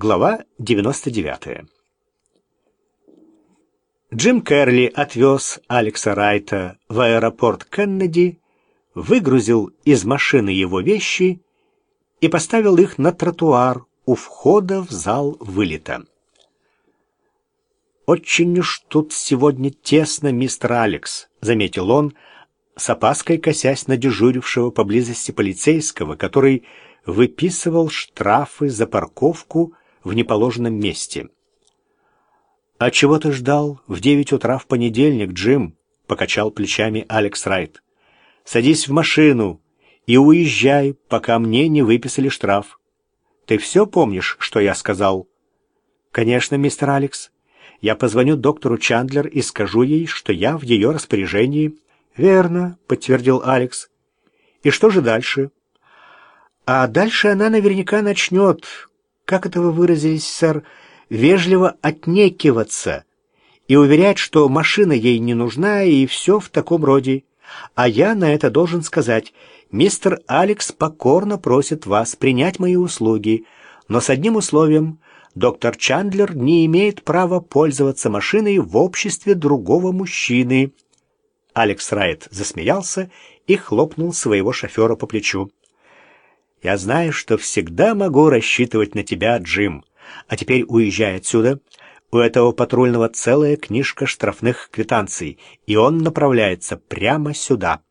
Глава 99. Джим Керли отвез Алекса Райта в аэропорт Кеннеди, выгрузил из машины его вещи и поставил их на тротуар у входа в зал вылета. «Очень уж тут сегодня тесно, мистер Алекс», — заметил он, с опаской косясь на дежурившего поблизости полицейского, который выписывал штрафы за парковку в неположенном месте. «А чего ты ждал в девять утра в понедельник, Джим?» — покачал плечами Алекс Райт. «Садись в машину и уезжай, пока мне не выписали штраф. Ты все помнишь, что я сказал?» «Конечно, мистер Алекс. Я позвоню доктору Чандлер и скажу ей, что я в ее распоряжении». «Верно», — подтвердил Алекс. «И что же дальше?» «А дальше она наверняка начнет, как это вы выразились, сэр, вежливо отнекиваться и уверять, что машина ей не нужна и все в таком роде. А я на это должен сказать, мистер Алекс покорно просит вас принять мои услуги, но с одним условием. Доктор Чандлер не имеет права пользоваться машиной в обществе другого мужчины. Алекс Райт засмеялся и хлопнул своего шофера по плечу. Я знаю, что всегда могу рассчитывать на тебя, Джим. А теперь уезжай отсюда. У этого патрульного целая книжка штрафных квитанций, и он направляется прямо сюда.